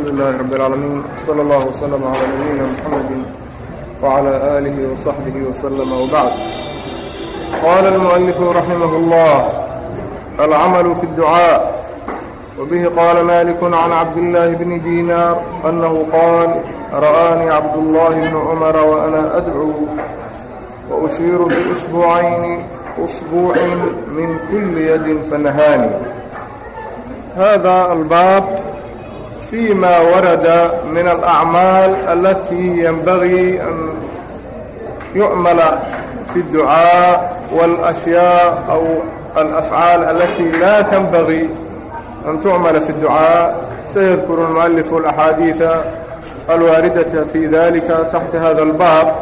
alxamdu lilaahi rabi اlcaalamiin salى اllah wslm calى nabiyina mxamedi wclى aalihi وصaxbihi wslm wbacd qaala اlmuؤalifu raximah اllah alcamalu fi اdducaa wbihi qaala malik can cabdillaahi bni diinaar annahu qaal ra'aanii cabdullaahi bnu cumara waana adcuu waushiiru biusbucayni usbuucin min kuli yadin fanahaani hada albaab في ma warada min الأعmاaل اlatيi ينbغيi an يعmل في الدuعاaء والأشhyاء أو الأفعاaل اlatيi laa تنbغي أn تuعmل في الدuعاء سيذكر المؤلف الأحاadيiث الwاaردة في ذلكa تحت hذا الباب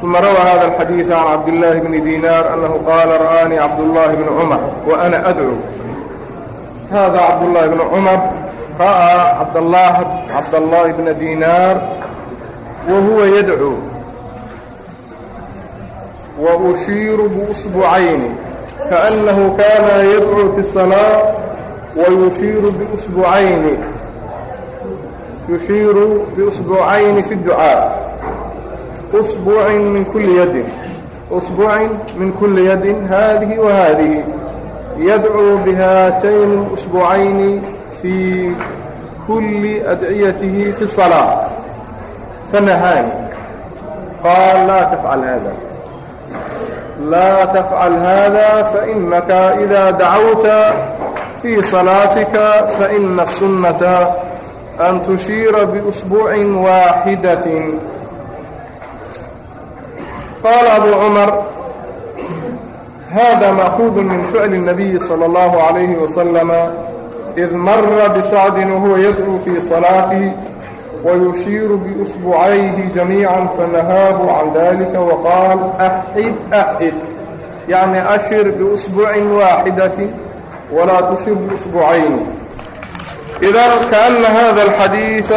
ثم روى هذا الحديث عن عبد الله بن دينار أنه قال رآني عبد الله بن عمر وأنا أdعو هذا عبد الله بن عمر رأى عبد الله عبد الله بن دينار وهو يدعو وأشير بأصبعين كأنه كان يدعو في الصلاة ويشير بأصبعين يشير بأصبعين في الدعاء أصبع من كل يد أصبع من كل يد هذه وهذه يدعو بهاتين الأصبعين fii kulli adciyatihi fi الصalaaة fanahaani qaal laa tafcal hada laa tafcal hada fainaka إida dacawta fii salaatika faina الsunnata an tushiira biusbuucin waaxidatin qaala abu cumar hada maakuudu min ficli الnabiyi salى اllahu عalayhi wasalama إذ مر بسعد وهو يدعو في صلاته ويشير بأسبوعيه جميعا فنهاه عن ذلك وقال أحد أحد يعني أشر بأسبوع واحدة ولا تشر بأسبوعين إذا كأن هذا الحديث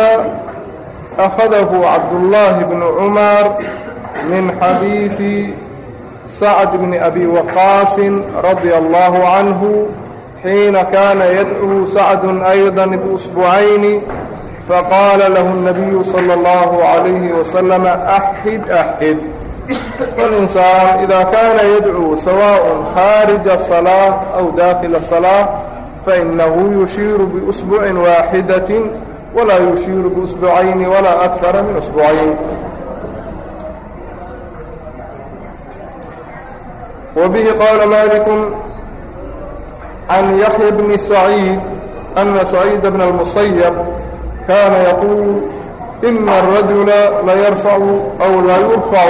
أخذه عبد الله بن عمر من حديث سعد بن أبي وقاص رضي الله عنه حين كان يدعو سعد أيضا بأسبوعين فقال له النبي صلى الله عليه وسلم أحد أحد والإنسان إذا كان يدعو سواء خارج الصلاة أو داخل الصلاة فإنه يشير بأسبوع واحدة ولا يشير بأسبوعين ولا أكثر من أسبوعين وبه قال مالك عن يحيى بن سعيد أن سعيد بن المصيب كان يقول إن الرجل ليرفع أو ليرفع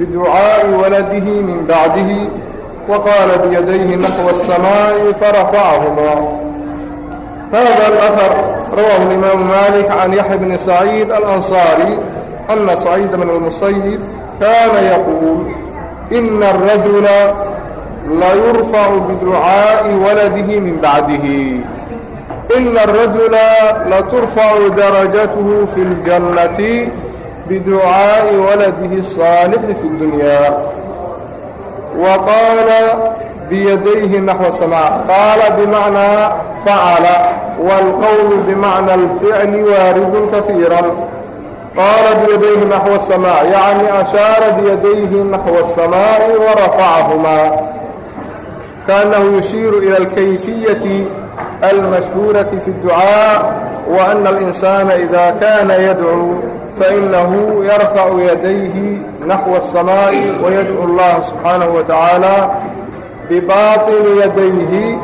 بدعاء ولده من بعده وقال بيديه نحو السماء فرفعهما هذا الأثر رواه الإمام مالك عن يحيى بن سعيد الأنصاري أن سعيد بن المسيب كان يقول إن الرجل layurfacu biducaa'i waladihi min bacdihi ina arajula laturfacu darajatuhu fi اljannati biducaa'i waladihi الصaalixi fi اddunyaa wa qaala biyadayhi naxو samaac qaala bimacnaa facala wاlqowlu bimacna اlficli waaridun kafiira qaala biyadayhi naxو الsamaac yacni ashaara biyadayhi naxو الsamaa'i warafcahumaa kaأnnahu yushiiru ilى اlkayfiyaةi almashhuuraةi fi الducاء وأna الإnsaana إida kana yadcuu faإnahu yarfacu yadayhi naxو الsamaaءi وyadcu اllah subxaanaه وataعaalى bibaطini yadayhi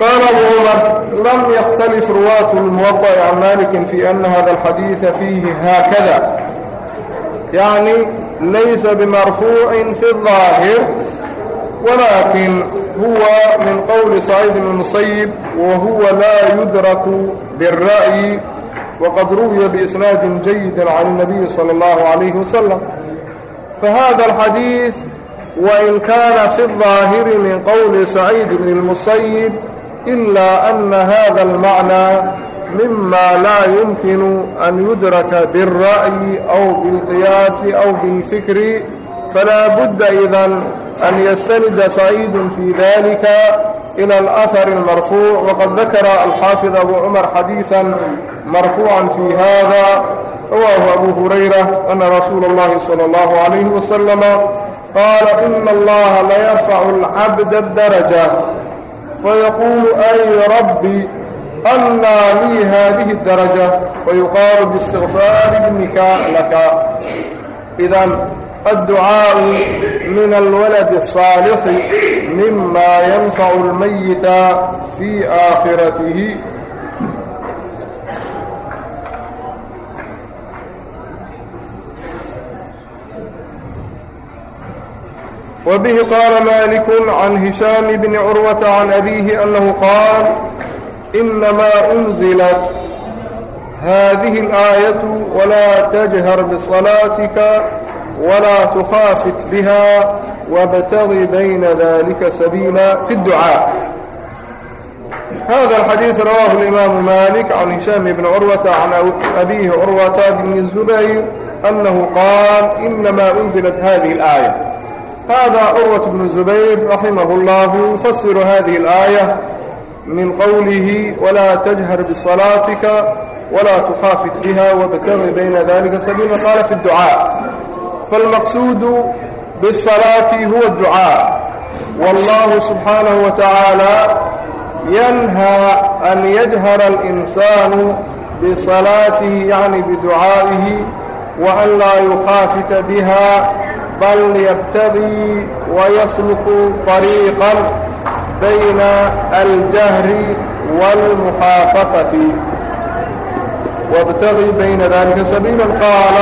قال abu cmr lm ykتلف rwاaة الموضع عan mالك في أن hda الxadيiث فيh hkذا yعnي laysa بmarفوuع في الظاahir ولكن هو من قول سعيد بن المسيب وهو لا يدرك بالرأي وقد روي بإسناد جيد عن النبي صلى الله عليه وسلم فهذا الحديث وإن كان في الظاهر من قول سعيد بن المسيب إلا أن هذا المعنى مما لا يمكن أن يدرك بالرأي أو بالقياس أو بالفكر فلا بد إذن أن يستند سعيد في ذلك إلى الأثر المرفوع وقد ذكر الحافظ أبو عمر حديثا مرفوعا في هذا رواه أبو هريرة أن رسول الله صلى الله عليه وسلم قال إن الله ليرفع العبد الدرجة فيقول أي ربي أنى لي هذه الدرجة فيقال باستغفار ابنك لك إذا الدعاء من الولد الصالح مما ينفع الميت في آخرته وبه قال مالك عن هشام بن عروة عن أبيه أنه قال إنما أنزلت هذه الآية ولا تجهر بصلاتك ولا تخافت بها وابتغ بين ذلك سبيلا في الدعاء هذا الحديث رواه الإمام مالك عن هشام بن عروة عن أبيه عروة بن الزبير أنه قال إنما أنزلت هذه الآية هذا عروة بن الزبير رحمه الله يفسر هذه الآية من قوله ولا تجهر بصلاتك ولا تخافت بها وابتغ بين ذلك سبيلا قال في الدعاء فالمqصuد بالصلاة هو الدعاء والله سبحانه وتعالى ينهى أن يجهر الإنسان بصلاته يعني بدعائه وأن لا يخافت بها بل يبتغي ويسلك طريقا بين الجهر والمخافقة وابتغي بين ذلك سبيلا قال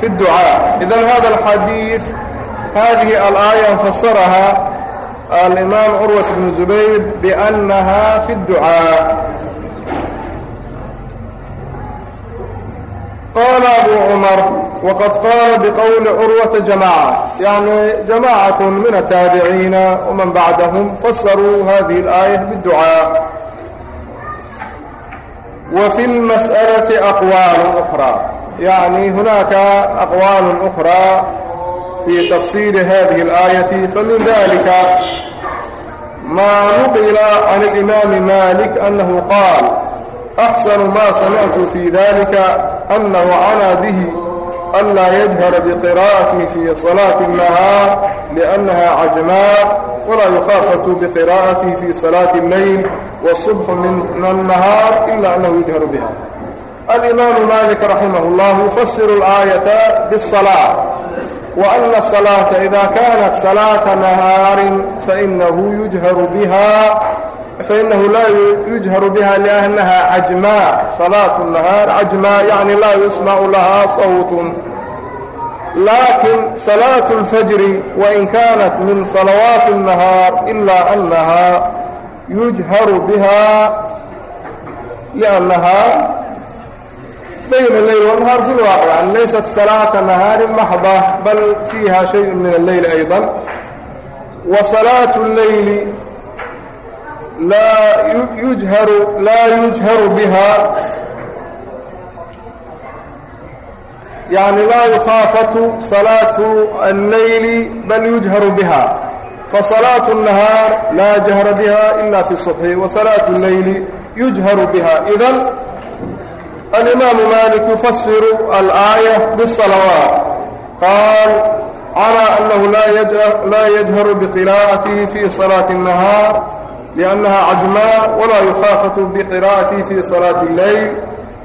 في الدعاء إذا هذا الحديث هذه الآية فسرها الإمام عروة بن زبير بأنها في الدعاء قال أبو عمر وقد قال بقول عروة جماعة يعني جماعة من التابعين ومن بعدهم فسروا هذه الآية بالدعاء وفي المسألة أقوال أخرى يعني هناك أقوال أخرى في تفسير هذه الآية فمن ذلك ما نقل عن الإمام مالك أنه قال أحسن ما سمعت في ذلك أنه عنا به ألا يجهر بقراءته في صلاة النهار لأنها عجماء ولا يخافة بقراءته في صلاة الليل والصبح من النهار إلا أنه يجهر بها alimaamu maalik raximah اllah yufasiru اlaayata bالsalaaة وأn الصalaaةa إida kanat salaaةa nahaari fainahu laa yujharu biha لأnnaha cajmaa salaaة الnahaar cajmaa yacni laa yusmacu lahaa sawt laakin salaaة اlfajri wain kanat min salawaati الnahaar ila أnnahaa yujharu biha لأnnahaa بين الليل والنهار في الواقع ليست صلاة نهار محضة بل فيها شيء من الليل أيضا وصلاة الليل لا يجهر لا يجهر بها يعني لا يخافة صلاة الليل بل يجهر بها فصلاة النهار لا جهر بها إلا في الصبح وصلاة الليل يجهر بها إذن الإمام مالك يفسر الآية بالصلوات قال على أنه لا لا يجهر بقراءته في صلاة النهار لأنها عجماء ولا يخافت بقراءته في صلاة الليل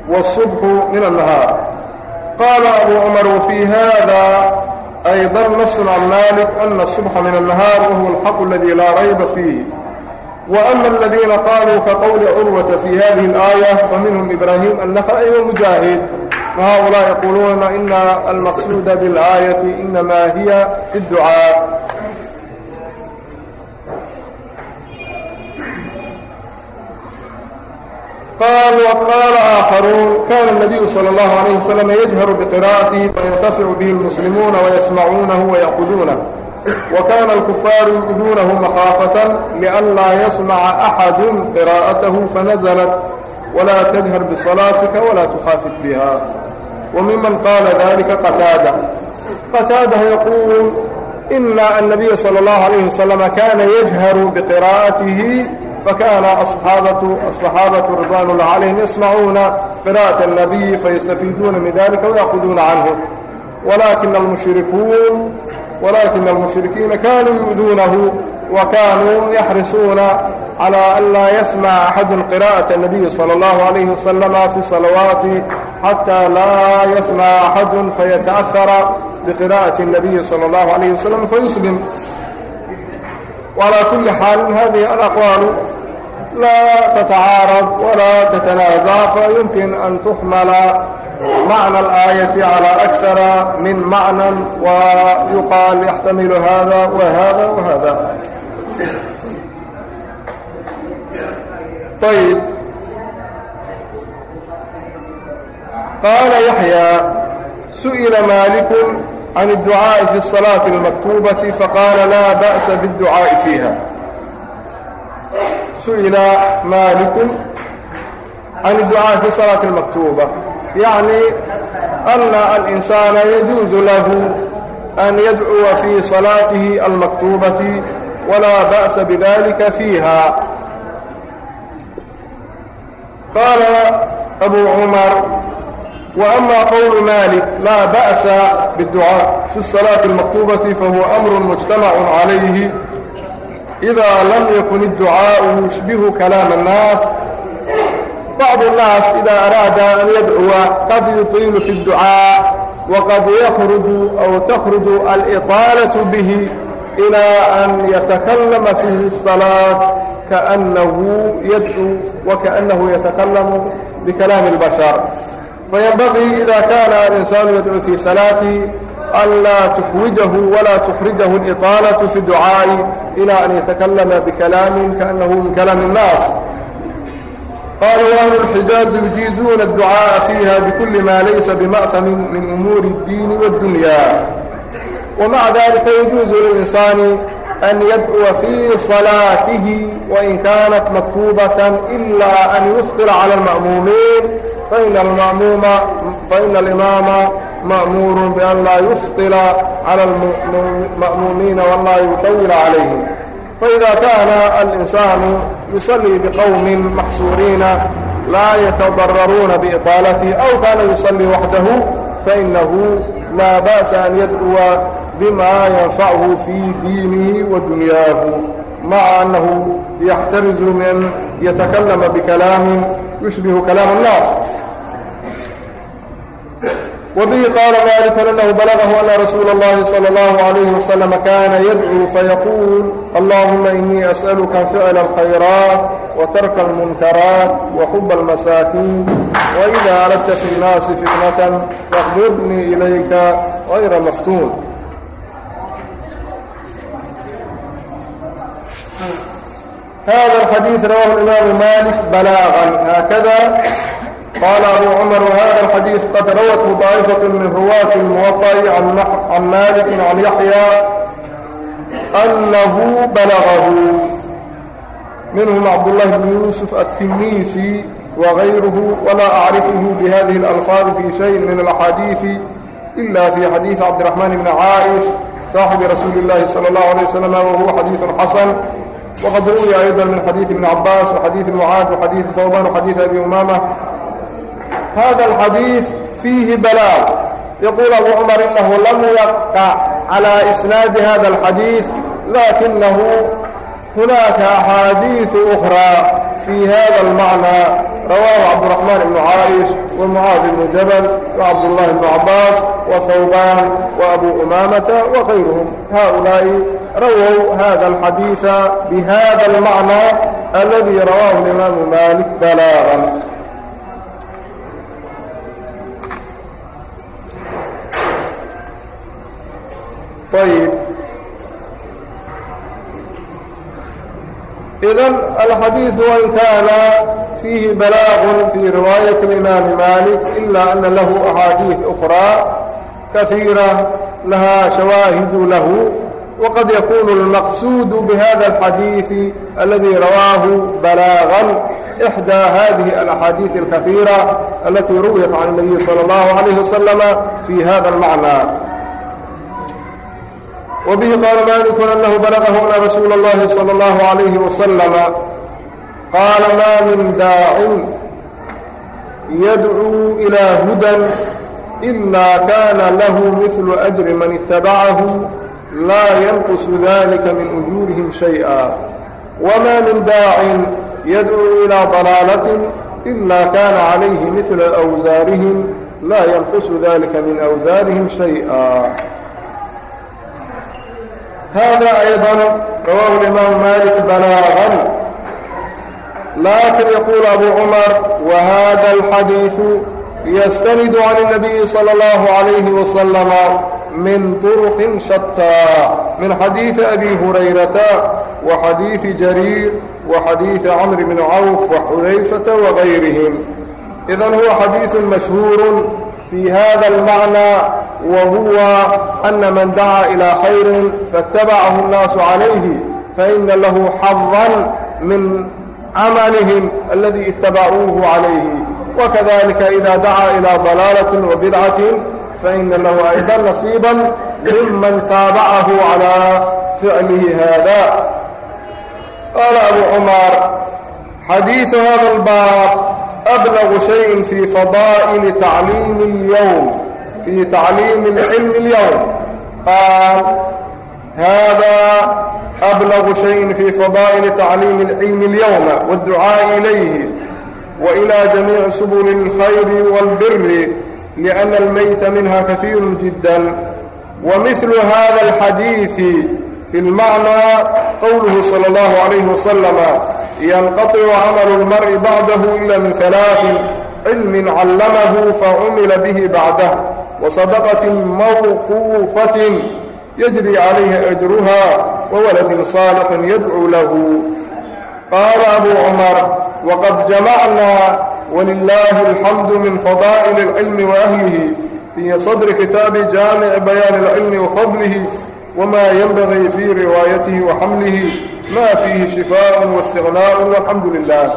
والصبح من النهار قال أبو عمر وفي هذا أيضا نص عن مالك أن الصبح من النهار وهو الحق الذي لا ريب فيه وأما الذين قالوا كقول عروة في هذه الآية فمنهم إبراهيم النخعي ومجاهد فهؤلاء يقولون إن المقصود بالآية إنما هي الدعاء قال وقال آخرون كان النبي صلى الله عليه وسلم يجهر بقراءته وينتفع به المسلمون ويسمعونه ويأخذونه وكان الكفار يجدونه مخافة لئلا يسمع أحد قراءته فنزلت ولا تجهر بصلاتك ولا تخافت بها وممن قال ذلك قتادة قتادة يقول إن النبي صلى الله عليه وسلم كان يجهر بقراءته فكان أصحابة الصحابة رضوان الله عليهم يسمعون قراءة النبي فيستفيدون من ذلك ويأخذون عنه ولكن المشركون walaakina almushrikiina kaanuu yu'duunahu wa kaanuu yaxrisuuna calى an laa yasmaca axadu qira'aةa الnabiyi salى اllahu عalayhi wasalama fi salawaati xatى laa yasmaca axadu fayataأhara biqira'aةi الnabiyi salى اllahu عalayhi wasalam fayuslim وalىa kuli xaalin hadihi alaqwaalu لا تتعارض ولا تتنازع فيمكن أن تحمل معنى الآية على أكثر من معنى ويقال يحتمل هذا وهذا وهذا طيب قال يحيى سئل مالك عن الدعاء في الصلاة المكتوبة فقال لا بأس بالدعاء فيها su'ila maalikun can idducaaءi fi salaati اlmaktuuba yacni ana alinsaana yajuuzu lahu an yadcuwa fii salaatihi almaktubati walaa ba'sa bidalika fiiha qaala abu cumar وأmا qول mالك lا bأس bالduعاء في الصلاaة المkتوبة fahuوa أmr مجتمع عaليه idaa lam yakun idducaa'u yushbihu kalaama annaas bacdu annaas idaa araada an yadcuwa qad yutiilu fi اdducaa waqad yakhruju aw takhruju aliطaalatu bihi ilaa an yatakallama fiihi الsalaaة kaأnnahu yadcuu wakaأnnahu yatakallamu bikalaami اlbashar fayanbagii ida kaana alinsaanu yadcuu fii salaatihi anlaa tuxwijahu walaa tuxrijahu اliطaalaةu fi ducaa'i ilى an yatakalama bikalaamin kaأnahu min kalaam الnaas qaala wahlu اlxijaazi yujiizuuna الducaaءa fiiha bikuli maa laysa bima'hamin min umuuri الdiini wالdunya wmaca dalika yajuuzu lilinsaani an yadcuwa fii salaatihi wain kaanat maktuubaةa ilaa an yufqira calى اlma'muumiin faina alimaama ma'muuru bian laa yufطila calى اlma'muumiina walaa yutawila calayhim faida kaana alinsaanu yusalii biqowmin maxsuuriina laa yatadararuuna biiطaalatihi aw kaana yusalii waxdahu fainahu laa ba'sa an yadcuwa bima yanfachu fii diinihi wa dunyaahu maca annahu yaxtarizu min an yatakalama bikalaamin yushbihu kalaam الnaas وبه قال مالك أنه بلغه أن رسول الله صلى الله عليه وسلم كان يدعو فيقول اللهم إني أسألك فعل الخيرات وترك المنكرات وحب المساكين وإذا أردت في الناس فتنة فاقبضني إليك غير مفتون هذا الحديث رواه الإمام مالك بلاغا hkda qال أbو cمر وhada الxadيiث qad rawته طاaئفة min rwاة الموطأ عن مالك عن يحيى أنه بلغه منهم عبد الله بن يوسف التميسي وغيره ولا أعرفه بهذه الألفاظ في شيء من الأحاديث إلا في حديث عبد الرحمن بن عائش صاحب رسول الله صلى الله عليه وسلم وهو حديث حسن وقد روي أيضا من حديث ابن عباس وحديث معاذ وحديث ثوبان وحديث أبي أمامة هذا الحديث فيه بلاغ يقول أبو عمر إنه لم يقع على إسناد هذا الحديث لكنه هناك أحاديث أخرى في هذا المعنى رواه عبد الرحمن بن عائش ومعاذ بن جبل وعبد الله بن عباس وثوبان وأبو أمامة وغيرهم هؤلاء رووا هذا الحديث بهذا المعنى الذي رواه الإمام مالك بلاغا طيب إذا الحديث وإن كان فيه بلاغ في رواية الإمام مالك إلا أن له أحاديث أخرى كثيرة لها شواهد له وقد يكون المقصود بهذا الحديث الذي رواه بلاغا إحدى هذه الأحاديث الكثيرة التي رويت عن النبي صلى الله عليه وسلم في هذا المعنى وbه qال مالك أنه بلغه أن رsuuل اللhi صلى الله عليه وسلم qال mا min dاaع ydcوu إلى hudى إlا kana lah مثل أجر maن اتبعه lا ynqص ذلka min أجوurهm شhayئا وma min dاaع ydcوu إلى ضلاaلة إlا kana عalayhi مثل أwزاarهm lا ynqص ذلka min أwزاarهm شhayئا hada ayضا rawaahu imaam malik balaaغan laakin yaquul abu cumar wahada اlxadiiثu yastanidu can الnabiyi salى اllah عalayh wasalama min طurqin shataa min xadiiثi abi hurayrata wa xadiiثi jariir wa xadiiثi camr bn cawf wa xudayfata wa gayrihim idan huwa xadiiث mashhuur في هذا المعنى وهو أن من دعا إلى خير فاتبعه الناس عليه فإن له حظا من عملهم الذي اتبعوه عليه وكذلك إذا دعا إلى ضلالة وبدعة فإن له أيضا نصيبا ممن تابعه على فعله هذا قال أبو عمر xadiiثu hada اlbaab ablغu shayin fii fadaa'ili tacliimi اlyowm fii tacliimi اlcilmi اlyowm qaal hada ablagu shayin fii fadaa'ili tacliimi اlcilmi اlyowma wاdducaaءi ilayhi وإlى جamيiع سبل الخyر والbr لأن الmyت minha kaثيir جidا ومثل hذا الxadيiث في المعنى qwlه slى الlه عليه وsلم ynqaطicu camalu اlmari bacdahu ila min alaain cilmin callamahu faumila bihi bacdah wasadaqaةi mawquufaةi yajri calayhi ajruha wawaladin saalixin yadcuu lahu qaala abu cumar waqad jamacnaa wlilahi alxamdu min fadaa'il اlcilmi waahlihi fii sadri kitaabi jaamic bayaani اlcilmi wafadlihi wma ynbagii fii riwaayatihi waxamlihi ما فيه شفاء واستغناء والحamdu لله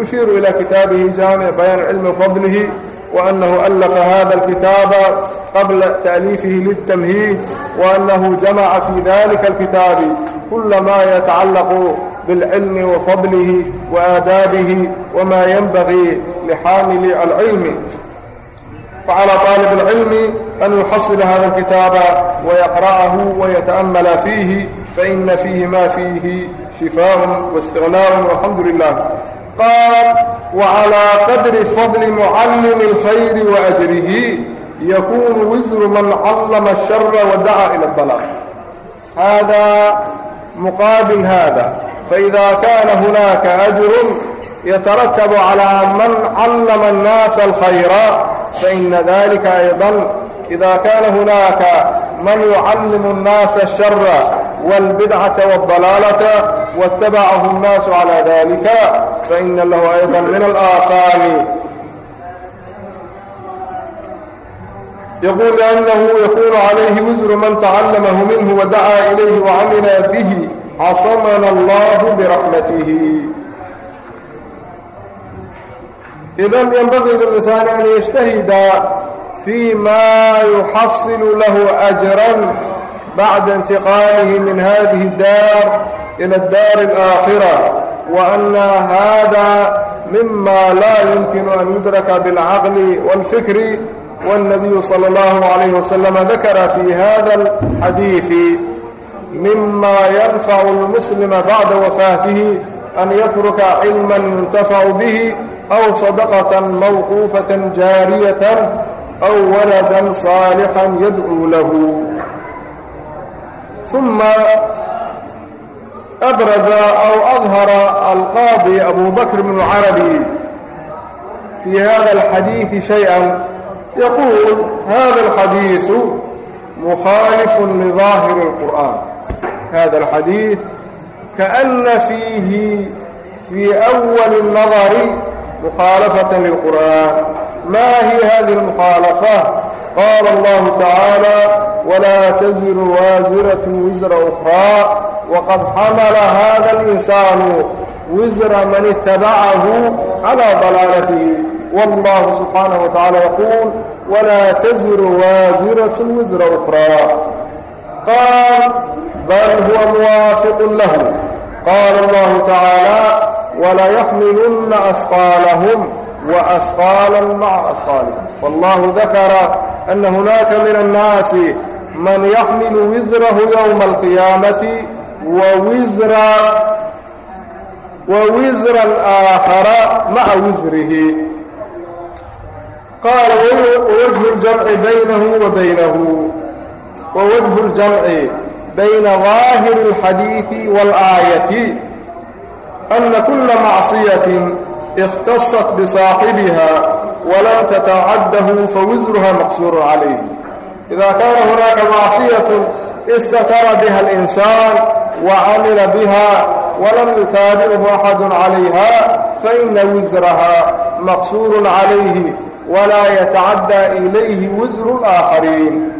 يشير إلى كتابه جامع بيان cilmi fadlihi وأنه ألف هذا الكتاب قبل تأليفه للتمهيد وأنه جمع في ذلك الكتاب كل ما يتعلق بالعلم وفضله وآدابه وما ينبغي لحامل العلم فعلى طالب العلم أن يحصل هذا الكتاب ويقرأه ويتأمل فيه فإن فيه ma فيه شفاء واsتغناء والحمd لله qاaل وعلى qدر فضل معلم الخyر وأجره يkون وزر maن cلم الشhر وdعا إلى الضلال hذا مقابل hذا فإذا كان هناك أجر يترتب على مaن cلم الناaس الخyر فإن ذلكa أيضا إذا كان هناك maن يعلم الناaس الشhر والبدعة والضلالة واتبعه الناس على ذلك فإن له أيضا من الآثام يقول لأنه يكون عليه وزر من تعلمه منه ودعا إليه وعمل به عصمنا الله برحمته إذا ينبغي للإنسان أن يجتهد فيما يحصل له أجرا bacda intiqaalihi min hadihi اdaar ila daar اlaakhira waana hada mima laa yumkinu an yudraka biاlcaqli wاlfikri wالnabiyu salى اllahu عalayh waslama dakara fi hada اlxadiiثi mima yanfacu اlmuslima bacda wafaatihi an yatruka cilma yuntafacu bih أو صدقة موقوفة جاarية أو ولدا صاaلحا يdعو له uma abraza aw adhara alqaadi abu bakr bn carabi fii hada alxadiidi shayئa yaquul hada alxadiiu mukhaalifu liظaahiri اlqur'an hada alxadiid kaana fiihi fii أwali اnadari mukhaalafata lilqur'an ma hiya hadihi اlmukhaalafa قال الله تعالى ولا تزر وازرة وزر أخرى وقد حمل هذا الإنسان وزر من اتبعه على ضلالته والله سبحانه وتعالى يقول ولا تزر وازرة وزر أخرى قال بل هو موافق له قال الله تعالى وليحملن أثقالهم وأثقالا مع أثقال والله ذكر أن هناك من الناس من يحمل وزره يوم القيامة ووزر ووزر الآخر مع وزره قال ووجه الجمع بينه وبينه ووجه الجمع بين ظاهر الحديث والآية أن كل معصية اkhtasat bsaaxibiha walam tatacadahu fawasruha maqsuuru calayh ida kaana hunaaka macصiyaة istatara biha اlinsan wacamila biha walam yutaabichu axadu calayha faina wisraha maqsuuru calayhi wlaa yatacadى ilayhi wisru اlآakhariin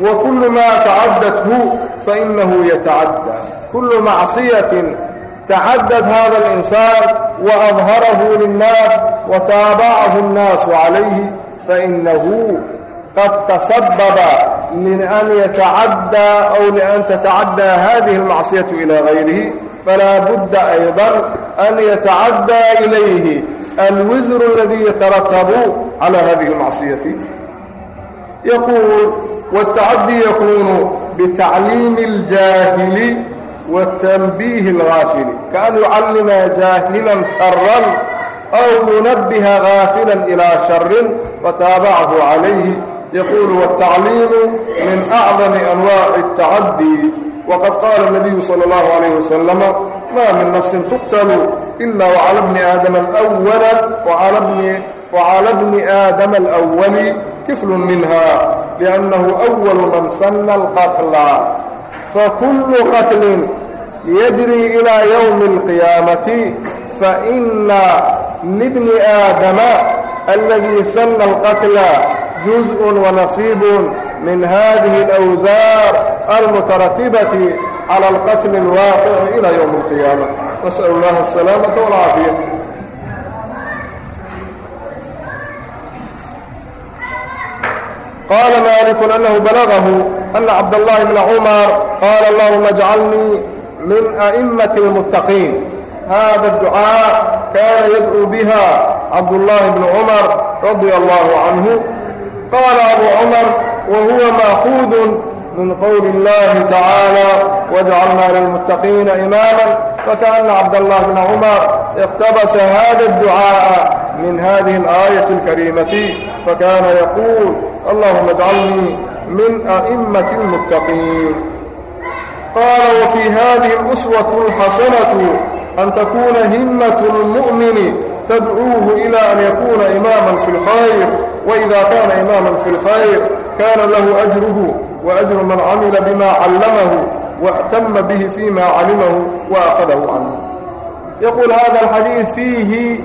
wakulu ma tacadathu fainahu yatacadى kulu macصiyaة تacadad hada الإnsaan وأdharahu للnaas وtaabacahu الnaas عalayhi faإnahu qad تasababa min an yatacadى أw لأn تتacadى hadihi الmacصiyaة إilى غayrihi falaa budda أيضا an yatacadى إlayhi alwisr اladي yataratb عalى hadihi الmacصiyaة yaquul wالتacadي yakunu bتacliim الjaahili وتنبيه الغافل كأن يعلم جاهلا شرا أو ينبه غافلا إلى شر فتابعه عليه يقول والتعليم من أعظم أنواع التعدي وقد قال النبي صلى الله عليه وسلم ما من نفس تقتل إلا وعلى ابن آدم الأول وعلى ابن, وعلى ابن آدم الأول كفل منها لأنه أول من سن القتل fakullu qatlin yajri ilaa yowmi alqiyaamati faina libni aadama aladii sanna alqatla juzء wanasiib min hadihi alawsaar almutaratibati cala alqatli alwaaqici ila yowmi alqiyaama nas'alu اllah asalaamata walcaafiya qala maliku anahu balagahu ana cabdاllahi bna cumar qala allahuma اjcalnii min a'imaةi اlmuttaqiin hada اducاء kana yadcuu biha cabdullaahi bnu cumar radia allahu canhu qala abu cumar wahuwa maakuudun min qowli اllahi tacaalى wajcalna lilmuttaqiina imaama fakana cabdاllahi bna cumar اqtabasa hada الducاءa min hadihi اlaayaةi اlkariimati fakana yaquul اللهم اجعلني من أئمة المتقين قال وفي هذه الأسوة الحسنة أن تكون همة المؤمن تدعوه إلى أن يكون إماما في الخير وإذا كان إماما في الخير كان له أجره وأجر من عمل بما علمه واعتم به فيما علمه وأخذه عنه يقول هذا الحديث فيه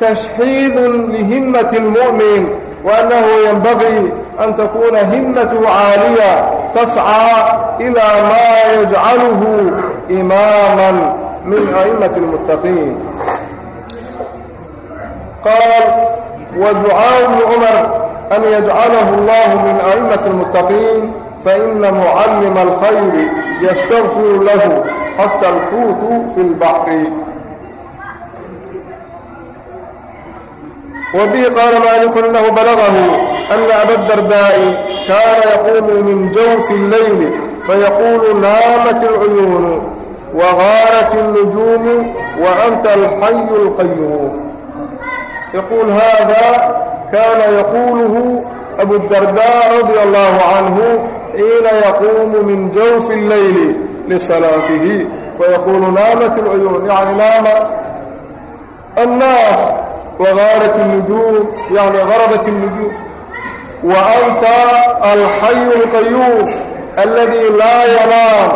تشحيذ لهمة المؤمن وأنه ينبغي أن تكون همته عالية تسعى إلى ما يجعله إماما من أئمة المتقين قال ودعاء ابن عمر أن يجعله الله من أئمة المتقين فإن معلم الخير يستغفر له حتى الحوت في البحر وبه قال مالك أنه بلغه أن أبا الدرداء كان يقوم من جوف الليل فيقول نامت العيون وغارت النجوم وأنت الحي القيوم يقول هذا كان يقوله أبو الدرداء رضي الله عنه حين يقوم من جوف الليل لصلاته فيقول نامت العيون يعني نام الناس وغارت النجوم يعني غربت النجوم وأنت الحي القيوم الذي لا ينام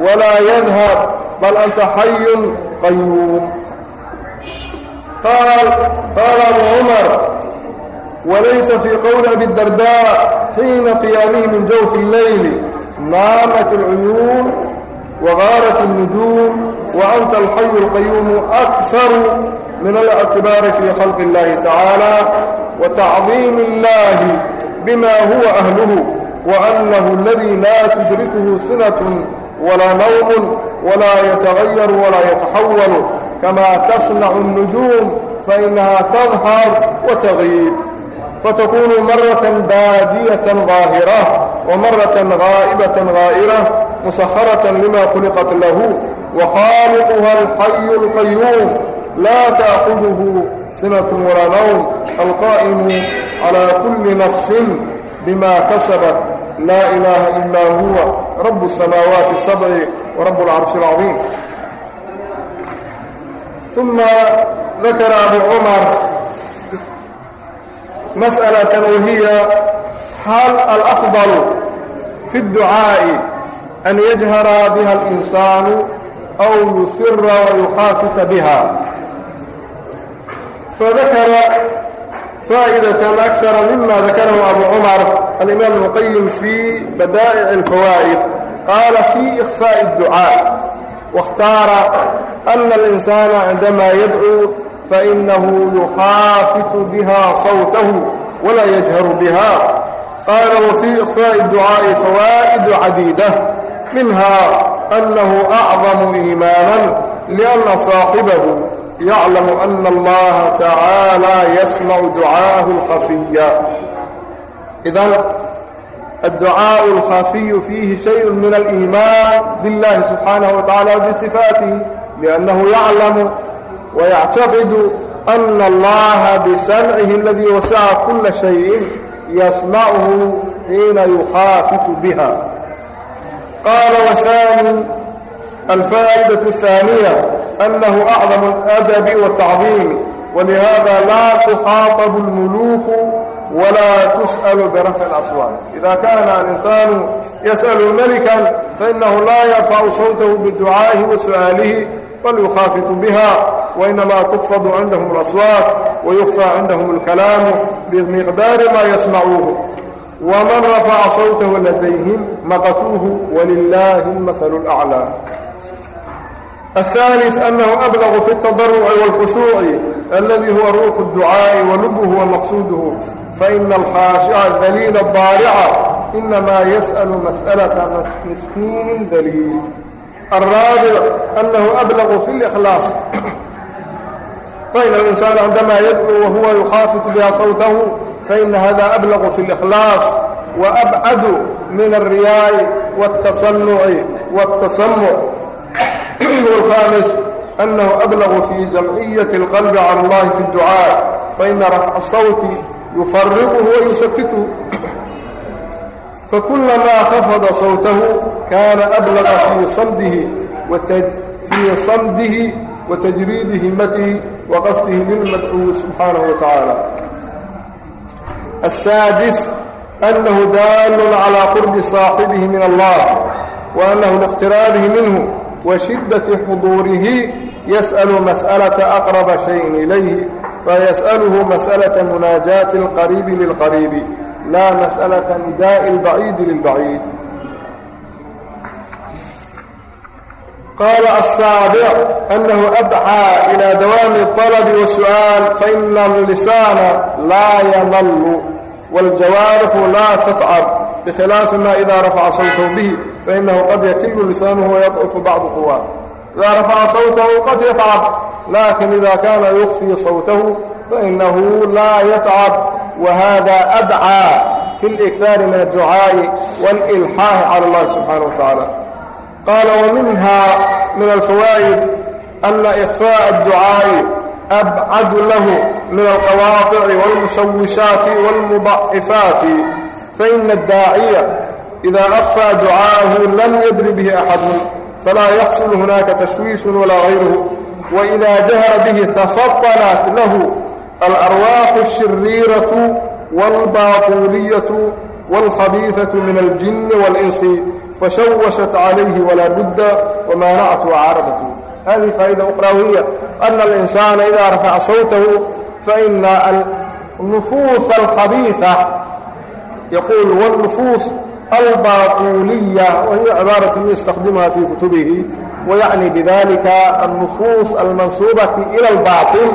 ولا يذهب بل أنت حي قيوم قال قال ابو عمر وليس في قول أبي الدرداء حين قيامه من جوف الليل نامت العيون وغارت النجوم وأنت الحي القيوم أكثر min alاctibaari fii khalq اllahi tacaalى وتacظiim اllahi bima huwa أhluhu وأnah اladii laa tudrikhu sinaة walaa nawm wlaa yatagayaru walaa yataxawalu kama tasnac الnujuum fainaha tadhar wataغiib fatakunu maraة baadiyaة ظaahirة وmaraة غaa'ibaة غaa'irة musaharaة lima khuliqat lahu وkhaalquha اlxayu اlqayuum laa ta'khuduhu sinatun walaa nawm alqaa'imu calaa kulli nafsin bima kasabat laa ilaaha ilaa huwa rabu الsamaawaati الsabci wa rabu اlcarshi اlcadiim uma dakara abu cumar masأalaةan wahiya hal alأfضل fi الducaaءi an yajhara biha اlinsaanu aw yusira wayuqaasita biha ويخافت بها فذكر فائدة أكثر مما ذكره أبو عمر الإمام القيم في بدائع الفوائد قال في إخفاء الدعاء واختار أن الإنسان عندما يدعو فإنه يخافت بها صوته ولا يجهر بها قال وفي إخفاء الدعاء فوائد عديدة منها أنه أعظم إيمانا لأن yaclam ana allaha tacaala yasmacu ducaahu alkhafiya idan adducaaءu alkhafiyu fiihi shayء min aliimaan biاllahi subxaanaه wa tacaala bisifaatih liannahu yaclamu wayactaqidu ana allaha bisamcihi aladii wasaca kula shayin yasmachu xiina yukhaafitu biha qaala wahaani الفائدة الثانية أنه أعظم الأدب والتعظيم ولهذا لا تخاطب الملوك ولا تسأل برفع الأصوات إذا كان الإنسان يسأل ملكا فإنه لا يرفع صوته بالدعاء وسؤاله بل يخافت بها وإنما تخفض عندهم الأصوات ويخفى عندهم الكلام بمقدار ما يسمعوه ومن رفع صوته لديهم مقتوه ولله المثل الأعلى الثالث أنه أبلغ في التضرع والخشوع الذي هو روح الدعاء ولبه ومقصوده فإن الخاشع الذليل الضارع إنما يسأل مسألة مسكين ذليل الرابع أنه أبلغ في الإخلاص فإن الإنسان عندما يدعو وهو يخافت بها صوته فإن هذا أبلغ في الإخلاص وأبعد من الرياء والتصنع والتسمع التنبيه الخامس أنه أبلغ في جمعية القلب على الله في الدعاء فإن رفع الصوت يفرقه ويسكته فكلما خفض صوته كان أبلغ في صمده وتج... في صمده وتجريد همته وقصده للمدعو سبحانه وتعالى السادس أنه دال على قرب صاحبه من الله وأنه لاقترابه منه وشدة حضوره يسأل مسألة أقرب شيء إليه فيسأله مسألة مناجاة القريب للقريب لا مسألة نداء البعيد للبعيد قال السابع أنه أدعى إلى دوام الطلب والسؤال فإن اللسان لا يمل والجوارح لا تتعب بخلاف ما إذا رفع صوته به fainahu qad yakilu lisaanuhu wayadcifu bacdu quwaa idaa rafaca sawtahu qad yatcab laakin ida kaana yukfii sawtahu fainahu laa yatcab wahada adcaa fi اlإkhaari min adducaa'i wاlإlxaahi cala اllahi subxaanaه wa tacaala qaala waminha min alfawaa'id ana ikfaaءa adducaa'i abcadu lahu min alqawaadici wاlmushawishaati wاlmudacifaati faina addaaciya إida afaa ducaahu lam yadri bihi axadun falaa yaxsulu hunaaka tashwiishun walaa hayruhu waإida jahra bihi tafaطalat lahu alarwaaxu الshiriiraةu wاlbaaطuuliyaةu wاlkhabiiثaةu min اljini wاlinsi fashawashat calayhi walaa budda wamaanacat wacaaradathu hadihi faa'ida ukhraa wahiya ana alinsaana idaa rafaca sawtahu faina nufuusa alkhabiiثa yaquul wاnufuus albaaquuliya wahiya cibaaraة yastaqdimuha fii kutubihi wayacni bidalika annufuus almansuubati ila اlbaطil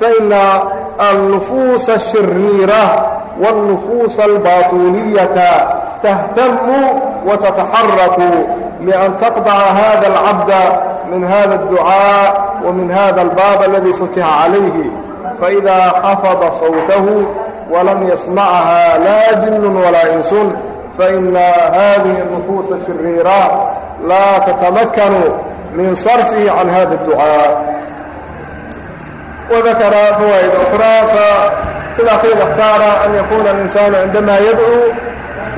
faina annufuusa ashiriira wاnnufuus albaطuliyata tahtamu watataxaraku lian taqdaca hada اlcabda min hada اdducaa wmin hada albaab aladi futixa calayhi faإida xafada sawtahu walam yasmacaha laa jinnun walaa insun. فإن هذه النفوس الشريرة لا تتمكن من صرفه عن هذا الدعاء وذكر فوائد أخرى ففي الأخير اختار أن يكون الإنسان عندما يدعو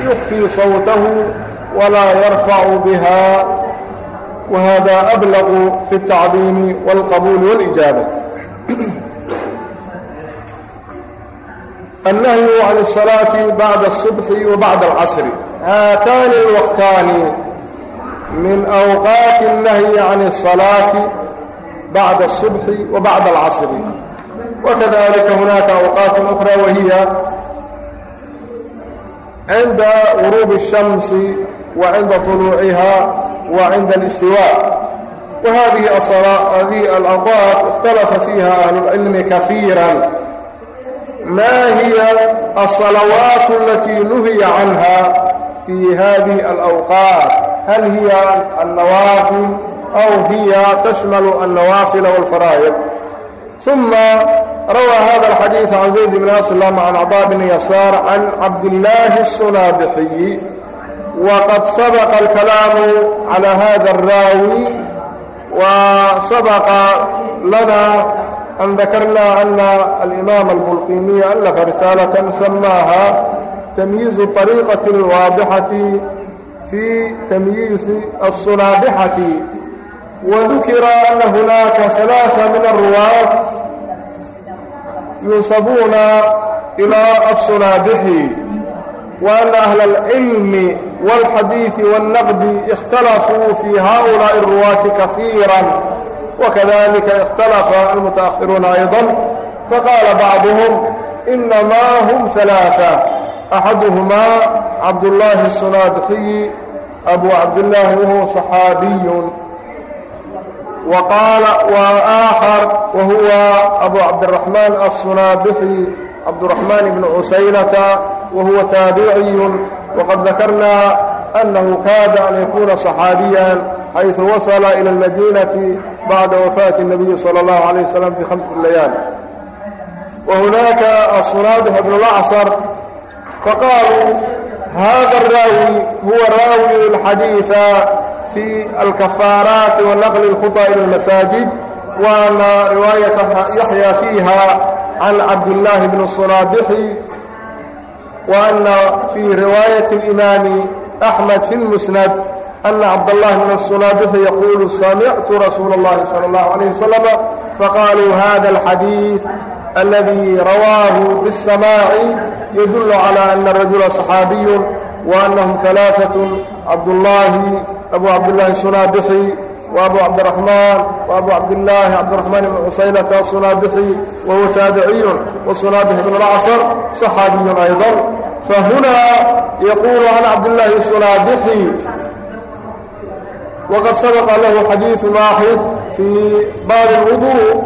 يخفي صوته ولا يرفع بها وهذا أبلغ في التعظيم والقبول والإجابة النهي عن الصلاة بعد الصبح وبعد العصر هاتان الوقتان من أوقات النهي عن الصلاة بعد الصبح وبعد العصر وكذلك هناك أوقات أخرى وهي عند غروب الشمس وعند طلوعها وعند الاستواء وهذه الأوقات اختلف فيها أهل العلم كثيراً maa hiya alsalawaat alatii nuhiya canha fii hadihi alawqaat hal hiya annawaafil aw hiya tashmalu annawaafila walfaraa'id uma rawى hada alxadiiث can zayd bn aslam can cطaa bn yasaar can cabdillaahi الsunaabixiyi wqad sabaqa alkalaamu calى hada الraawi wa sabaqa lana أن ذكرنا أن الإمام البلقيني ألف رسالة سماها تمييز الطريقة الواضحة في تمييز الصنابحة وذكر أن هناك ثلاثة من الرواة ينصبون إلى الصنابح وأن أهل العلم والحديث والنقد اختلفوا في هؤلاء الرواة كثيراً وkذلika اkhتلف المتأخiرuuna أيضا faqاla bعضهم إنma hm ثaلاثة أxadهma cabdاللahi الصناaبحiي أbu cabdاللahi whuو صxaabiي وqاala وآخر وhuوa أbu cabdالرحمن الصناaبحي cabdالرحمن بن cusayنةa وhuوa تaaبعiي وqad ذakrna أنahu kaada an yakuna صxaabiيا xayثu wasla ilى اmadinati bacda wafaati الnabiyi salى اllahu عalيه waslm fi hamsi layaal wahunaaka aصunaabh bn اlacصr faqaaluu hada الraawi huwa raawi اlxadiiثa fi alkafaaraati wanaqli اlkhuطa ilى اlmasaajid waana riwaayata yaxya fiiha can cabdاllaahi bn الصunaabixi wa ana fii riwaayaة اlimaami أxmed fi اlmusnad أنa cabdاللahi بن الصuناaبx yquل samictu rasuul الlahi slى الlaه عalيه وsلم faqalوu hada الxadيiث اladي rawaahu bالsamاع yduل عlى أna الrajuلa صxaabiy وأnahum ثaلaaثaة cabdالlahi abu cabdالlahi الsunaabxi وabu cabdالرaحmaan وabu cabdالlahi cabdالرaحmaan بn cusayلةa الsunaabxi wahuwa taabiciyu وsunaabx بn الأcصر صxaabiy أيضا. fahuna yquل عan cabdالlahi الsunaabxi الصنابحي وقد سبق له حديث واحد في باب الوضوء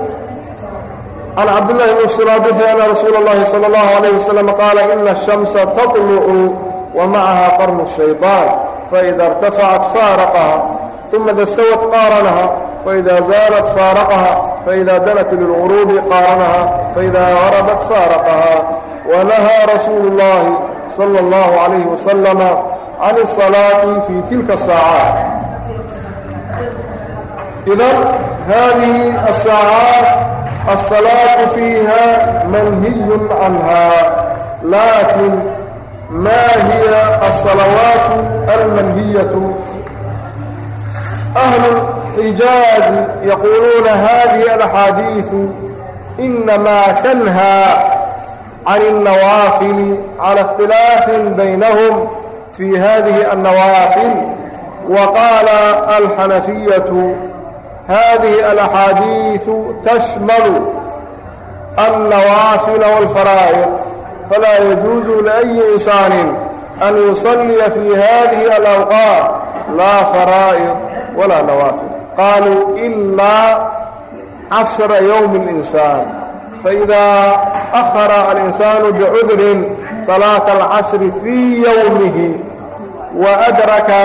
عن عبد الله بن الصنابحي أن رسول الله صلى الله عليه وسلم قال إن الشمس تطلع ومعها قرن الشيطان فإذا ارتفعت فارقها ثم إذا استوت قارنها فإذا زالت فارقها فإذا دنت للغروب قارنها فإذا غربت فارقها ونهى رسول الله صلى الله عليه وسلم عن الصلاة في idan haadihi asaacaat asalaatu fiiha manhiyun canhaa laakin maa hiya asalawaatu almanhiyatu ahlu xijaazi yaquuluuna haadihi alaxaadiidu inamaa tanhaa can اlnawaafili cala اkhtilaafin baynahum fi hadihi الnawaafil waqaala alxanafiyaةu هذه الأحاديث تشمل النوافل والفرائض فلا يجوز لأي إنسان أن يصلي في هذه الأوقات لا فرائض ولا نوافل قالوا إلا عصر يوم الإنسان فإذا أخر الإنسان بعذر صلاة العصر في يومه وأدرك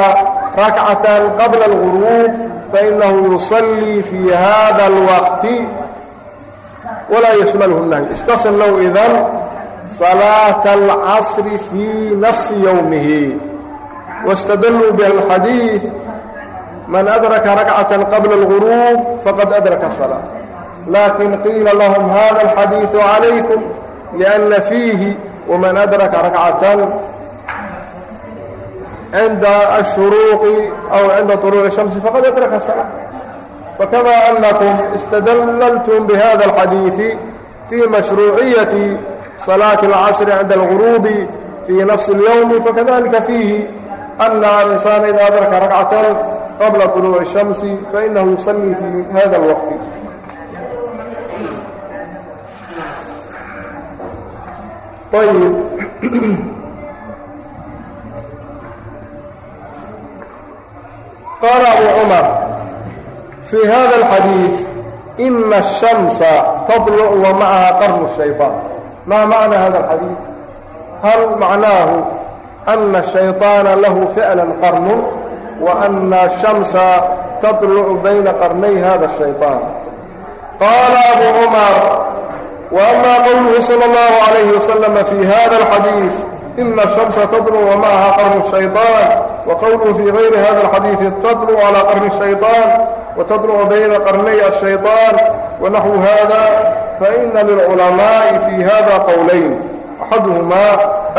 ركعة قبل الغروب فإنه يصلي في هذا الوقت ولا يشمله النهي استثنوا إذن صلاة العصر في نفس يومه واستدلوا بالحديث من أدرك ركعة قبل الغروب فقد أدرك الصلاة لكن قيل لهم هذا الحديث عليكم لأن cinda الshuruuqi aw cinda طuluuci الshamsi faqad adraka الsalaa fakama anakum istadaltum bihada الxadiiثi fii mashruuciyati salaati اlcasri cinda اlgurubi fii nafsi اlyowmi fakadalika fiihi ana alinsaana ida adraka rakcatan qabla طuluuci الshamsi fainahu yusallii fii hada اlwaqti ayb qaala abuu cumar fii hada alxadiid ina ashamsa tadluc wa macaha qarnu shayطaan maa macna hada alxadiid hal macnaahu ana shayطaana lahu ficla qarnu wa ana ashamsa tadlucu bayna qarnay hada shayطaan qaala abuu cumar wa ama qowluhu salى اllahu عalayh waslama fii hada alxadiid ina الشhamسa tadluو وmaعaha qarn الشhayطاan وqowlهu fii غayri hada الxadiiثi tadluو calى qarni الشhayطاan وtadluو bayna qarnay الشhayطاan wanaxو hada faإna lilculamaaءi fي hada qowlayn أxaduهma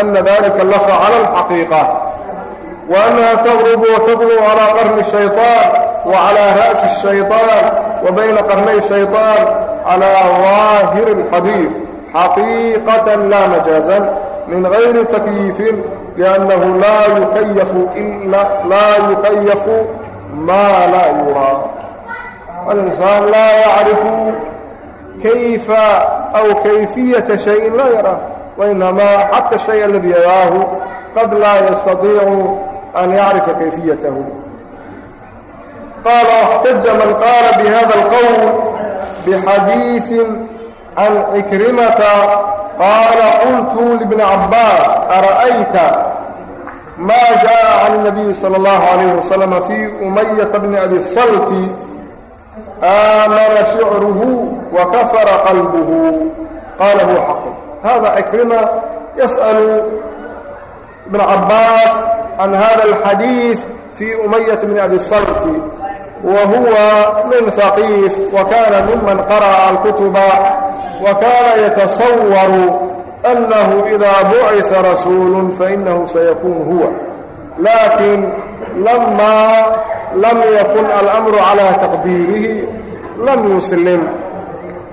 أna dalika lafa calى الxaqiiqة وأnha tغrb وtadluو calى qarni الشhayطاan وعalى ra'si الشhayطاan وbayna qarnay الشhayطاan calى ظaahiri الxadiiث xaqiiqaة la majaazan min غayri takyiifin لأnnahu laa yukayafu maa laa yuraa alinsaan laa yacrifu kayfa aw kayfiyaةa شhayءin laa yaraa wainamaa xata الشhay aladii yaraahu qad laa yastaطiicu an yacrifa kayfiyatahu qaala واxtaja man qaala bhada الqwl bxadiiثi can cikrimata qaala qultu libni cabbaas ara'ayta maa jaa can اnabiyi salى اllahu alayh wasalam fii umayata bni abi salti aamana shicruhu wa kafara qalbuhu qaala huwa xaqu hada ikrima yasأlu ibn cabbaas can hada اlxadiiث fii umayata bni abi salti wa huwa min haqiif wa kana miman qara'a alkutuba wa kaana yatasawaru annahu idaa bucisa rasuulu fainahu sayakuun huwa laakiin lamaa lam yakun alamru calaa taqdiirihi lam yuslim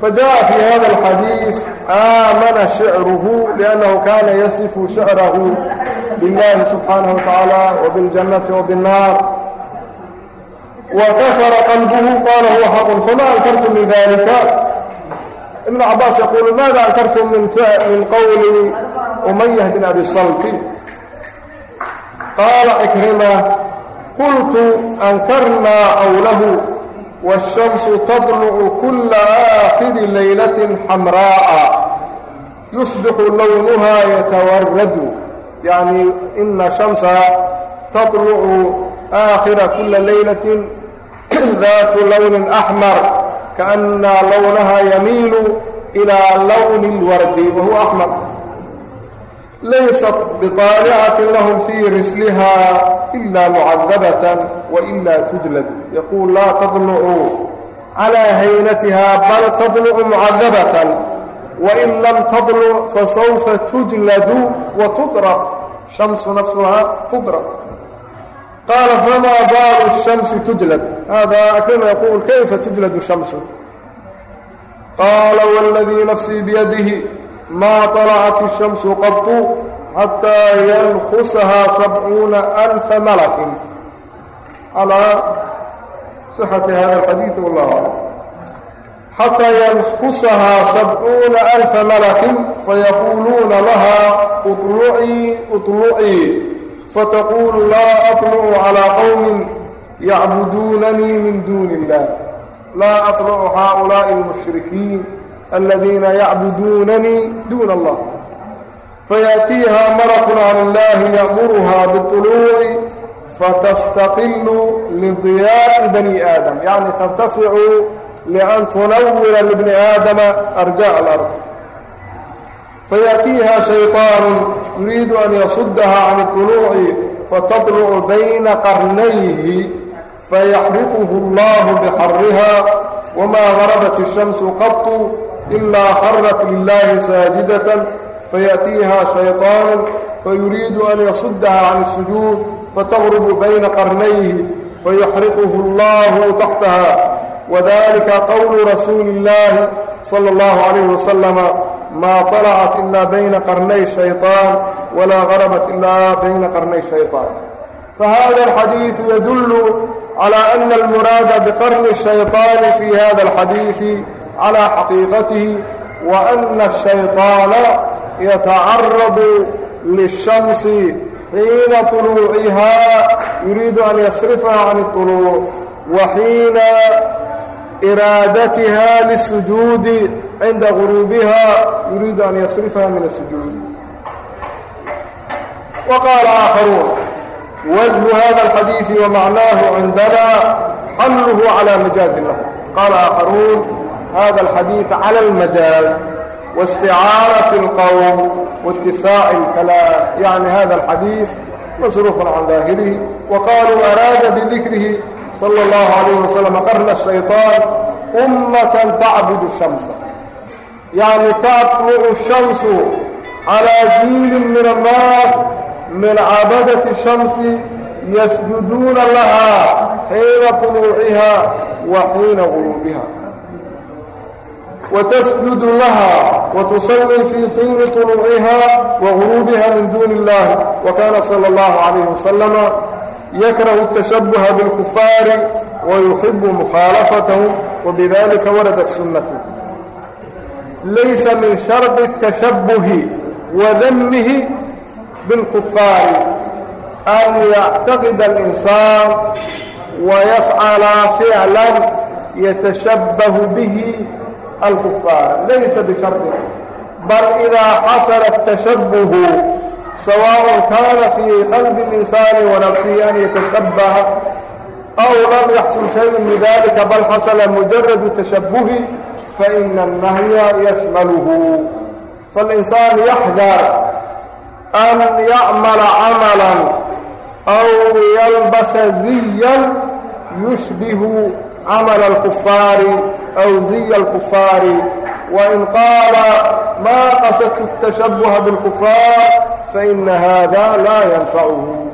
fajaءa fii hada alxadiid aamana shicruhu liannahu kaana yasifu shicrahu biاllahi subxaanaه watacaala wbiاljannati wbiالnaar wa kafara qalbuhu qaala huwa xaqun fama ankartu min dalika ibn cabaas yaquulu maada akartum min qowli umayah bn abi salki qaala ikrima qultu ankarnaa qowlahu waالshamsu taطlucu kula aakhiri laylati xamraa'a yusbixu lownuha yatawaradu yacni ina shamsa taطlucu aakhira kula laylati daatu lownin axmar kaأnaa lownaha yamiilu ilىa lowni اlwardi wahuwa axmar laysat biطaalicatin lahum fii risliha ila mucadabaةa waila tujlad yaquul laa taطlucuu calى haynatiha bal taطlucu mucadabaةa wain lam taطluc fasawfa tujladu watuطraq shamsu nafsuhaa tuطraq qaala famaa baalu الshamsi tujlad hada akrima yaquul kayfa tujlad shamsu qaala wاladii nafsii biyadihi maa طalacat الshamsu qatu xataa yankusahaa sabcuuna alfa malakin calaa صixati hada اlxadiid wallah aclam xataa yankusahaa sabcuuna alfa malakin fayaquuluuna laha uطlucii uطlucii فتقول لا أطلع على قوم يعبدونني من دون الله لا أطلع هؤلاء المشركين الذين يعبدونني دون الله فيأتيها مرق عن الله يأمرها بالطلوع فتستقل لضياء بني آدم يعني ترتفع لأن تنور لابن آدم أرجاء الأرض fayaأtiiha shayطaanu yuriidu an yasudaha can اطuluuci fatadlucu bayna qarnayhi fayaxriquhu اllahu bxariha wma garabat الshamsu qatu ilaa harat lilahi saajidaة fayaأtiiha shayطaanu fayuriidu an yasudaha can الsujuud fataqrubu bayna qarnayhi fayaxriquhu اllahu taxtaha wadalika qowlu rasuuli اllahi salى اllahu عalayh waslama maa طalacat ilaa bayna qarnay shayطaan walaa harabat ilaa bayna qarnay shayطaan fahada alxadiidu yadullu calى ana almuraada biqarni shayطaani fi hada alxadiidi calى xaqiiqatihi wa ana الshayطaana yatacaradu lishamsi xiina طuluuciha yuriidu an yasrifaha can اطuluuc wa iraadatiha lلsujuudi cinda guruubiha yuriidu an yasrifaha min الsujuud waqaala aakharuun wajhu hada اlxadiiثi wamacnaahu cindana xaluhu calى majaazin lahu qaala aakharuun hada اlxadiiث calى اlmajaaz واsticaaraة الqowm واtisaac اlkalaam yani hada اlxadiiث masruuf can daahirihi waqaluu araada bidikrihi sala allahu calayh wasalam qarna shaytaan ummatan tacbudu shamsa. Yacni tatlucu shamsu calaa jiilin min annaas min cabadati shamsi yasjuduuna lahaa xiina tuluuciha wa xiina guluubiha وتسجد لها وتصلي في حين طلوعها وغروبها من دون الله وكان صلى الله عليه وسلم yakrahu التashabuha bاlkufaari wayuxibu mukhaalafatahum wbidalika waradat sunatu laysa min shardi الtashabuhi wadamihi biاlkufaari an yactaqida اlinsaan wayafcala ficlan yatashabahu bihi alkufaar laysa bishardi bal إida xasala الtashabuhu sawaaء kaana fii qalbi الإnsaani wanafsihi an yatashabah aw lam yaxsul shay min dalika bal xasla mujaradu tashabuhi faina الnahya yashmalhu faاlinsan yaxdar an yacmala camala aw yalbasa ziyan yushbihu camal اlkufaari aw ziya اlkufaari وإن قال ما قصدت التشبه بالكفار فإن هذا لا ينفعه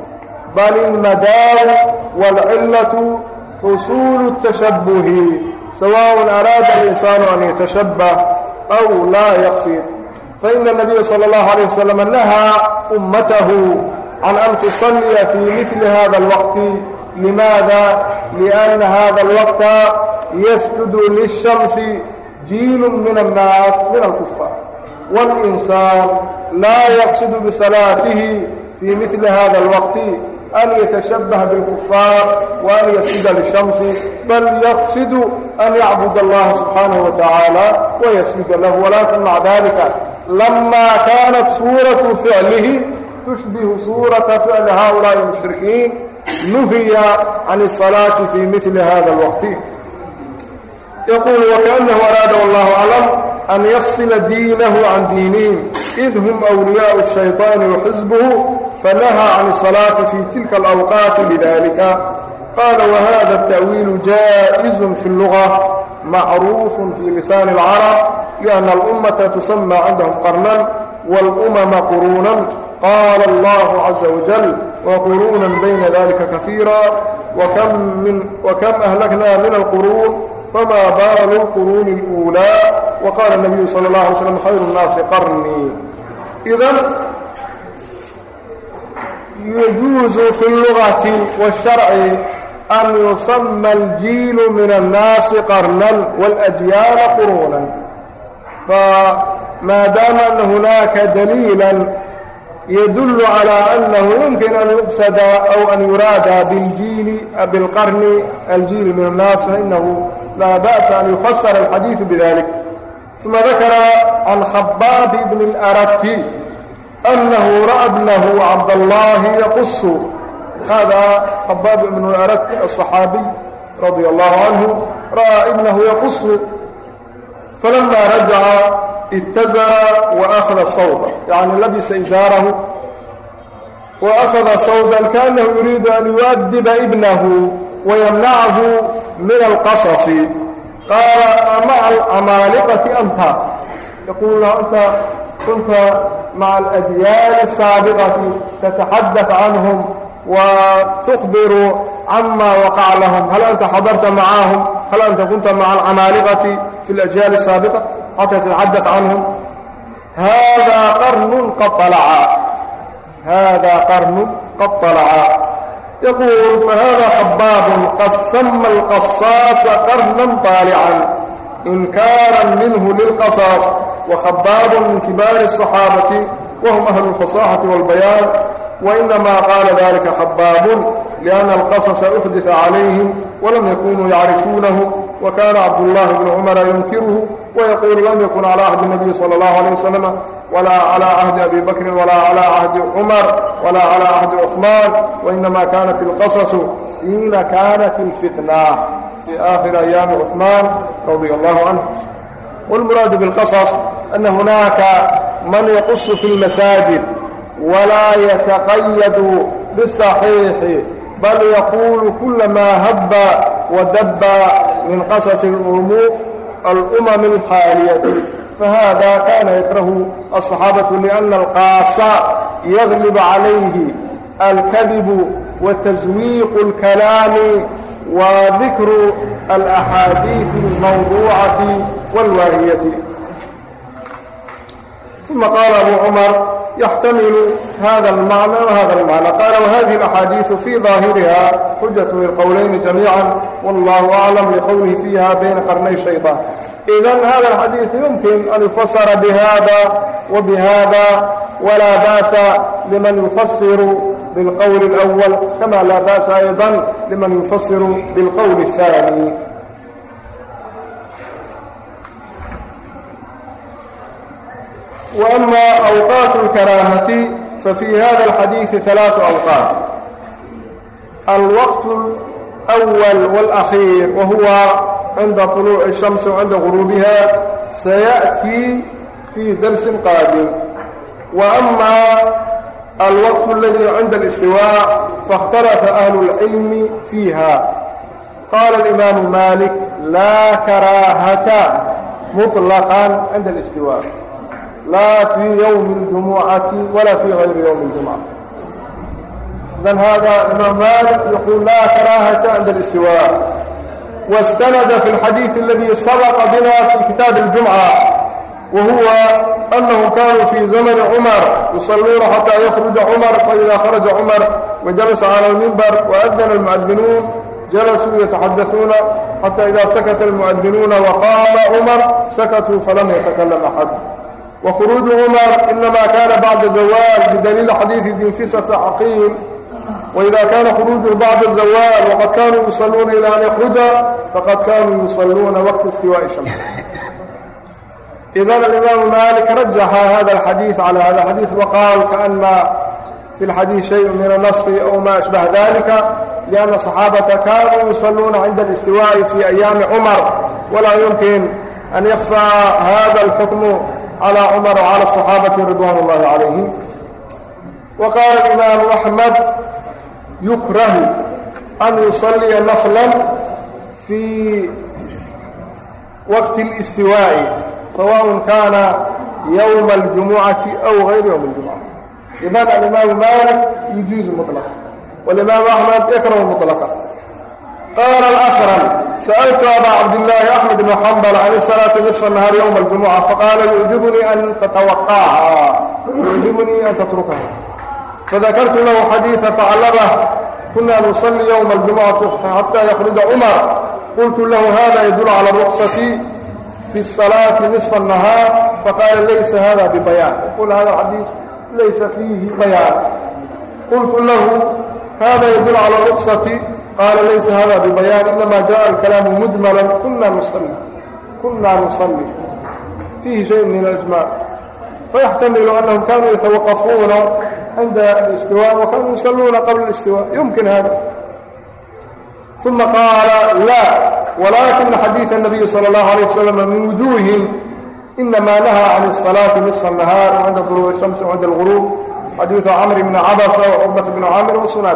بل المدار والعلة حصول التشبه سواء أراد الإنسان أن يتشبه أو لا يقصد فإن النبي صلى الله عليه وسلم نهى أمته عن أن تصلي في مثل هذا الوقت لماذا؟ لأن هذا الوقت يسجد للشمس jiil min الnaas min الكفاar والإnsaan laa yqsid bsalaatihi fii mili hada الwqt an yataشhabah bاlkufaar وan yasjuda lshamsi bal yqsid an yacbud اllaha subxaanaه وataعaalى وysjuda lah walakin maca dalika lama kaanat suuraةu ficlihi tushbihu suuraةa ficli haؤulaaءi الmushrikiin nuhiya can الصalaaةi fii mili hada الwqt yaquulu wakaأnahu araada wallahu aclam an yafsila diinahu can diinihim id hum wliyaau الshayطaani waxisbuhu fanahaa can الsalaati fi tilka alawqaati lidalika qaala wahada الta'wiilu jaaئizu fi اlluga macruufu fi lisaani اlcarab liأnna اlummata tusama cindahum qarnan wاlumama quruunan qaala اllahu caza wajal waquruunan bayna dalika kafiira wakam ahlakna min alquruun فma baala lilquruuni اlأuulىa waqaala الnabiyu salى اllah alay slm khayru الnaasi qarnii idan yajuuzu fi اlluغati wالsharci an yusama اljiil min الnaasi qarnan wاlأjyaala quruunan famaadaama an hunaaka daliila ydul عlى أنhu yumkin an yuqsada أw an yuraada bاlqarn aljiil min الnaas fainahu laa bأsa an yufasr الxadiiث bdalik ثuma dakara can khabaab bn اlأrati أnnahu ra'a bnahu cabdالlahi yaqus hada khabaab ibn اlأrat الصaxaabiي radي الlahu canهu ra'a ibnahu yaqusu falama rajaca itazara wa akhada sawba yacni labisa izaarahu wa akhada sawban kaanahu yuriidu an yuadiba ibnahu wayamnacahu min alqasasi qaala amaca alcamaaliqati anta yaquulu anta kunta maca alajyaali الsaabiqati tataxadaث canhum وتخبر عما وقع لهم. هل أنت حضرت معهم؟ هل أنت كنت مع العمالقة في الأجيال السابقة؟ xatى تتxadث canهm hada qarn qad طلca hada qarn qad طلca yquل fahada xabaab qad sama الqaصاaصa qarna طاaلcا inkاra minhu lilqaصاaص وhabaab min kibaar الصaxaabati wahm أhl الfaصaxaةi والbayaan وإnama qaala dalika xabaab لأn الqaصص أxdiث عalayhim وlam yakunuu yacrifuunahu وkana cabdاللahi بn cmra yunkirhu ويقول لم يكن على عهد النبي صلى الله عليه وسلم ولا على عهد أبي بكر ولا على عهد عمر ولا على عهد عثمان وإنما كانت القصص حين كانت الفتنة في آخر أيام عثمان رضي الله عنه والمراد بالقصص أن هناك من يقص في المساجد ولا يتقيد بالصحيح بل يقول كل ما هب ودب من قصص الأمم الأمم الخاaلية فhذا كان يكره الصحاaبة لأن القاaص يغلب عليه الكذب وتزويق الكلام وذكر الأحاadيiث الموضوعة والواaهية ثم قال أبو عمر يحتمل هذا المعنى وهذا المعنى قال وهذه الأحاديث في ظاهرها حجة للقولين جميعا والله أعلم لقوله فيها بين قرني الشيطان إذا هذا الحديث يمكن أن يفسر بهذا وبهذا ولا بأس لمن يفسر بالقول الأول كما لا بأس أيضا لمن يفسر بالقول الثاني وأما أوقات الكراهة ففي هذا الحديث ثلاث أوقات الوقت الأول والأخير وهو عند طلوع الشمس وعند غروبها سيأتي في درس قادم وأما الوقت الذي عند الاستواء فاختلف أهل العلم فيها قال الإمام مالك لا كراهة مطلقا عند الاستواء laa fii yowmi اljumucati walaa fii gayri ywmi اljumucati idan hada imaam malik yaqul laa karaahata cinda اlistiwa waاstanada fi اlxadiid aladi sabaqa bina fi kitaabi اljumca وهuو أنهم kانوا في زمن عمر يصلوuنa حتى يkرج عمر فإdا khرج عمر وجلس على المنبر وأذن المؤذنون جلسوا يتحدثون حتى إdا سكت المؤذنون وقام عمر سكتوا فلم يتكلم أحد. وkروج cmر إنma kاna bعda زwال bdليل xadيiثi جufiسة cqيل وإda kاna kخروجه bعd الزwال وqad kanuu يصلوuna إlى أn يkرجa faqad kanuu يصلوuna وqتa اsتiواء شhمس إdا الإmaaم مالك رaجح hda الxadيiث عlى hda الxadيiث وqاal kأnma في الxadيiث شhayء min النصف أو ma أشبه ذلكa لأن صحاaبة kanuu يصلوuna عinda الاsتiواء في أياam cmر وlaa يمkن أn يkفى hda الحكم على cمر وعلى الصحاaبة رضوان اللhi عليهم وqال الإmام أحمد يuكره أن يصليa نفلا في وقت الاستiواء سواء كان يوم الجمعة أو غير يوم الجمعة إذن الإمام مالك يجوز مطلق والإmام أحمد يكره مطلقة قال الأخرم سألت أبا عبد الله أحمد بن حنبل عن الصلاة نصف النهار يوم الجمعة فقال يعجبني أن تتوقعها يعجبني أن تتركها فذكرت له حديث فعلمه كنا نصلي يوم الجمعة حتى يخرج عمر قلت له هذا يدل على الرخصة في الصلاة نصف النهار فقال ليس هذا ببيان يقول هذا الحديث ليس فيه بيان قلت له هذا يدل على qaala laysa hada bibayaan inamaa jaءa alkalaamu mujmalan kunaa nusali kunaa nusalli fiihi shay min alijmac fayaxtamilu anahum kaanuu yatawaqafuuna cinda alistiwa wa kaanuu yusaluuna qabla alistiwa yumkin hada uma qaala laa walaakina xadiid الnabiyi salى اllahu alيه wasalam min wujuuhin inama nahaa can الصalaati nisfa الnahaar cinda duruubi الshamsi cinda اlغuruub xadiidu camr bni cabasa wacurbat bni camir wasunaa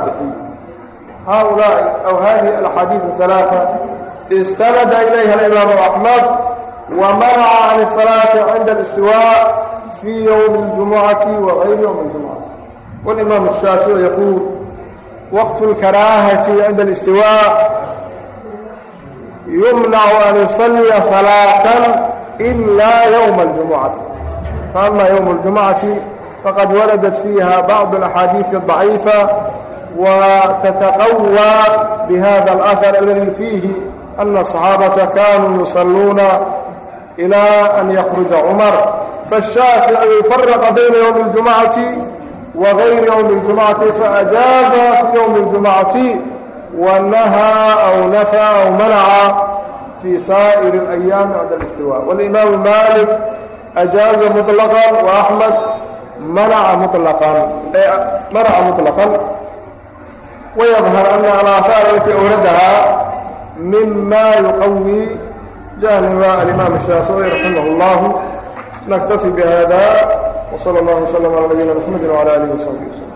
haaulaa'i aw haadihi alxaadiidu alaaثa istanada ilayha alimaamu axmed wamanaca can isalaati cinda alistiwaa fii yowmi اljumucati wa gayri yowmi اljumucati walimaamu shaafici yaquul waqtu اlkaraahati cinda alistiwaa yumnacu an yusalliya salaatan ilaa yowma اljumucati faama yowma اljumucati faqad waradat fiiha bacd alaxaadiidi aلضaciifa وتتقوى بهذا الأثر الذي فيه أن الصحابة كانوا يصلون إلى أن يخرج عمر فالشافعي فرق بين يوم الجمعة وغير يوم الجمعة فأجاز في يوم الجمعة ونهى أو نفى أو منع في سائر الأيام بعد الاستواء والإمام مالك أجاز مطلقا وأحمد منع مطلقا منع مطلقا wayadhar ana alaahaara intii awladahaa mima yuqawii jahnima alimaam الshaafiعي raximah اllahu naktafi bhada wslى اllah wslm alى nabiyina mxamedi wعalى alih وsaxbi wsلm